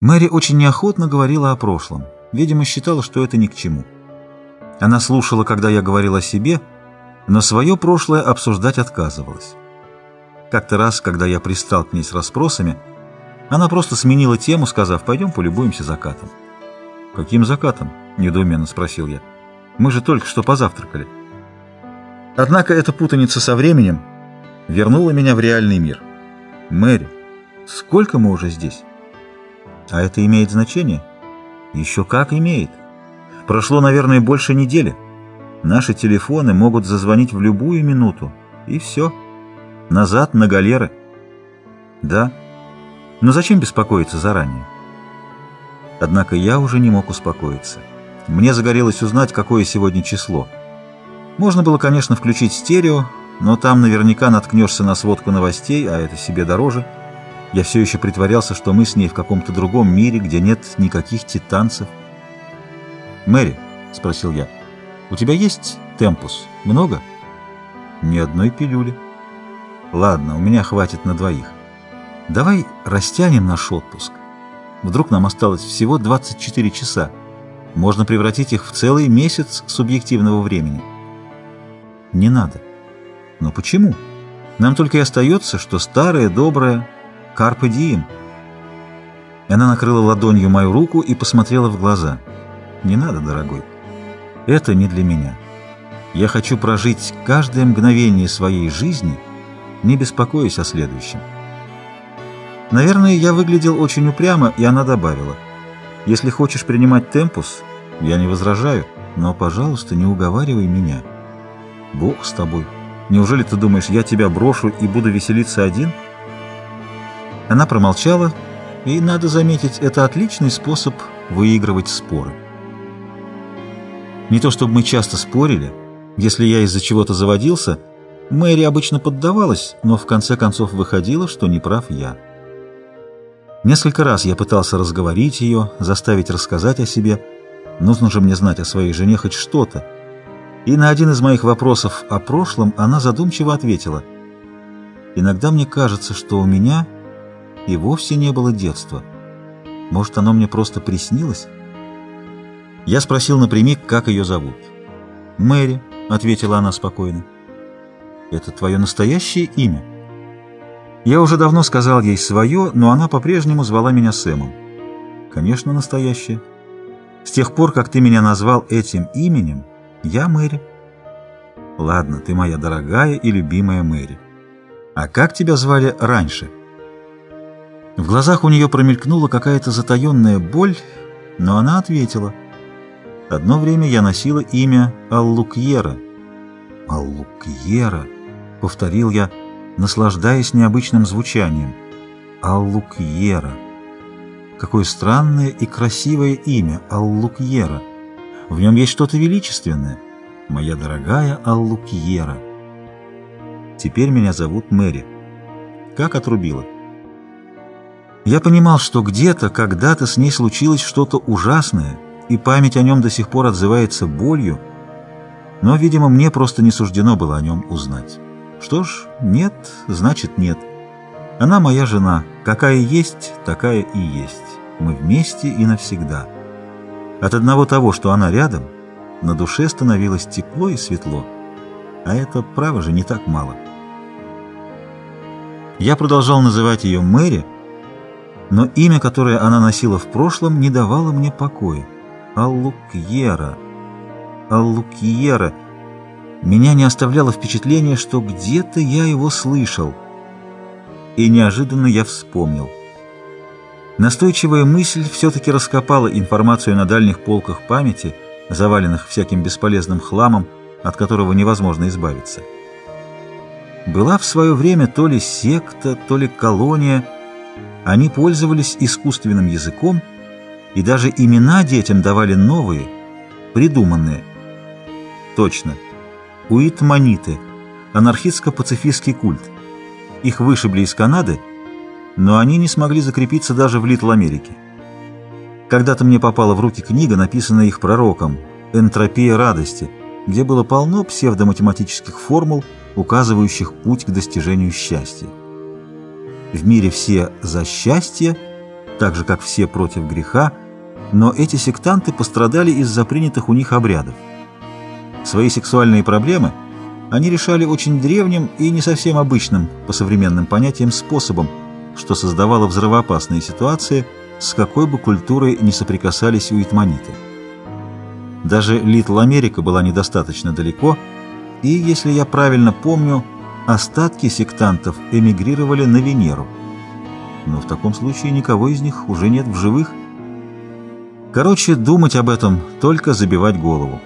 Мэри очень неохотно говорила о прошлом. Видимо, считала, что это ни к чему. Она слушала, когда я говорил о себе, но свое прошлое обсуждать отказывалась. Как-то раз, когда я пристал к ней с расспросами, она просто сменила тему, сказав, пойдем полюбуемся закатом. «Каким закатом?» — недоуменно спросил я. «Мы же только что позавтракали». Однако эта путаница со временем вернула меня в реальный мир. «Мэри, сколько мы уже здесь?» А это имеет значение? Еще как имеет. Прошло, наверное, больше недели. Наши телефоны могут зазвонить в любую минуту. И все. Назад на галеры. Да. Но зачем беспокоиться заранее? Однако я уже не мог успокоиться. Мне загорелось узнать, какое сегодня число. Можно было, конечно, включить стерео, но там наверняка наткнешься на сводку новостей, а это себе дороже – я все еще притворялся, что мы с ней в каком-то другом мире, где нет никаких титанцев. «Мэри», — спросил я, — «у тебя есть темпус? Много?» «Ни одной пилюли». «Ладно, у меня хватит на двоих. Давай растянем наш отпуск. Вдруг нам осталось всего 24 часа. Можно превратить их в целый месяц субъективного времени». «Не надо». «Но почему? Нам только и остается, что старое, доброе...» «Карпе дием». Она накрыла ладонью мою руку и посмотрела в глаза. «Не надо, дорогой. Это не для меня. Я хочу прожить каждое мгновение своей жизни, не беспокоясь о следующем». Наверное, я выглядел очень упрямо, и она добавила. «Если хочешь принимать темпус, я не возражаю, но, пожалуйста, не уговаривай меня. Бог с тобой. Неужели ты думаешь, я тебя брошу и буду веселиться один?» Она промолчала, и, надо заметить, это отличный способ выигрывать споры. Не то чтобы мы часто спорили, если я из-за чего-то заводился, Мэри обычно поддавалась, но в конце концов выходило, что не прав я. Несколько раз я пытался разговорить ее, заставить рассказать о себе. Нужно же мне знать о своей жене хоть что-то. И на один из моих вопросов о прошлом она задумчиво ответила. «Иногда мне кажется, что у меня и вовсе не было детства. Может, оно мне просто приснилось? Я спросил напрямик, как ее зовут. «Мэри», — ответила она спокойно. «Это твое настоящее имя?» Я уже давно сказал ей свое, но она по-прежнему звала меня Сэмом. «Конечно, настоящее. С тех пор, как ты меня назвал этим именем, я Мэри». «Ладно, ты моя дорогая и любимая Мэри. А как тебя звали раньше?» В глазах у нее промелькнула какая-то затаенная боль, но она ответила. Одно время я носила имя Аллукьера. «Аллукьера», — повторил я, наслаждаясь необычным звучанием. «Аллукьера». Какое странное и красивое имя Аллукьера. В нем есть что-то величественное. Моя дорогая Аллукьера. Теперь меня зовут Мэри. Как отрубила? Я понимал, что где-то, когда-то с ней случилось что-то ужасное, и память о нем до сих пор отзывается болью, но, видимо, мне просто не суждено было о нем узнать. Что ж, нет, значит нет. Она моя жена, какая есть, такая и есть. Мы вместе и навсегда. От одного того, что она рядом, на душе становилось тепло и светло. А это, право же, не так мало. Я продолжал называть ее Мэри, но имя, которое она носила в прошлом, не давало мне покоя. Аллукьера. Аллукьера. Меня не оставляло впечатление, что где-то я его слышал. И неожиданно я вспомнил. Настойчивая мысль все-таки раскопала информацию на дальних полках памяти, заваленных всяким бесполезным хламом, от которого невозможно избавиться. Была в свое время то ли секта, то ли колония, они пользовались искусственным языком и даже имена детям давали новые, придуманные. Точно. Уитманиты, анархистско-пацифистский культ. Их вышибли из Канады, но они не смогли закрепиться даже в Литл-Америке. Когда-то мне попала в руки книга, написанная их пророком «Энтропия радости», где было полно псевдоматематических формул, указывающих путь к достижению счастья. В мире все за счастье, так же, как все против греха, но эти сектанты пострадали из-за принятых у них обрядов. Свои сексуальные проблемы они решали очень древним и не совсем обычным, по современным понятиям, способом, что создавало взрывоопасные ситуации, с какой бы культурой не соприкасались уитманиты. Даже Литл Америка была недостаточно далеко, и, если я правильно помню, остатки сектантов эмигрировали на Венеру. Но в таком случае никого из них уже нет в живых. Короче, думать об этом, только забивать голову.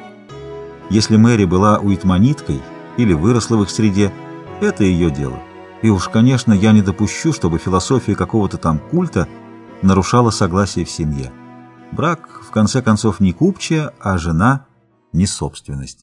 Если Мэри была уитманиткой или выросла в их среде, это ее дело. И уж, конечно, я не допущу, чтобы философия какого-то там культа нарушала согласие в семье. Брак, в конце концов, не купчая, а жена — не собственность.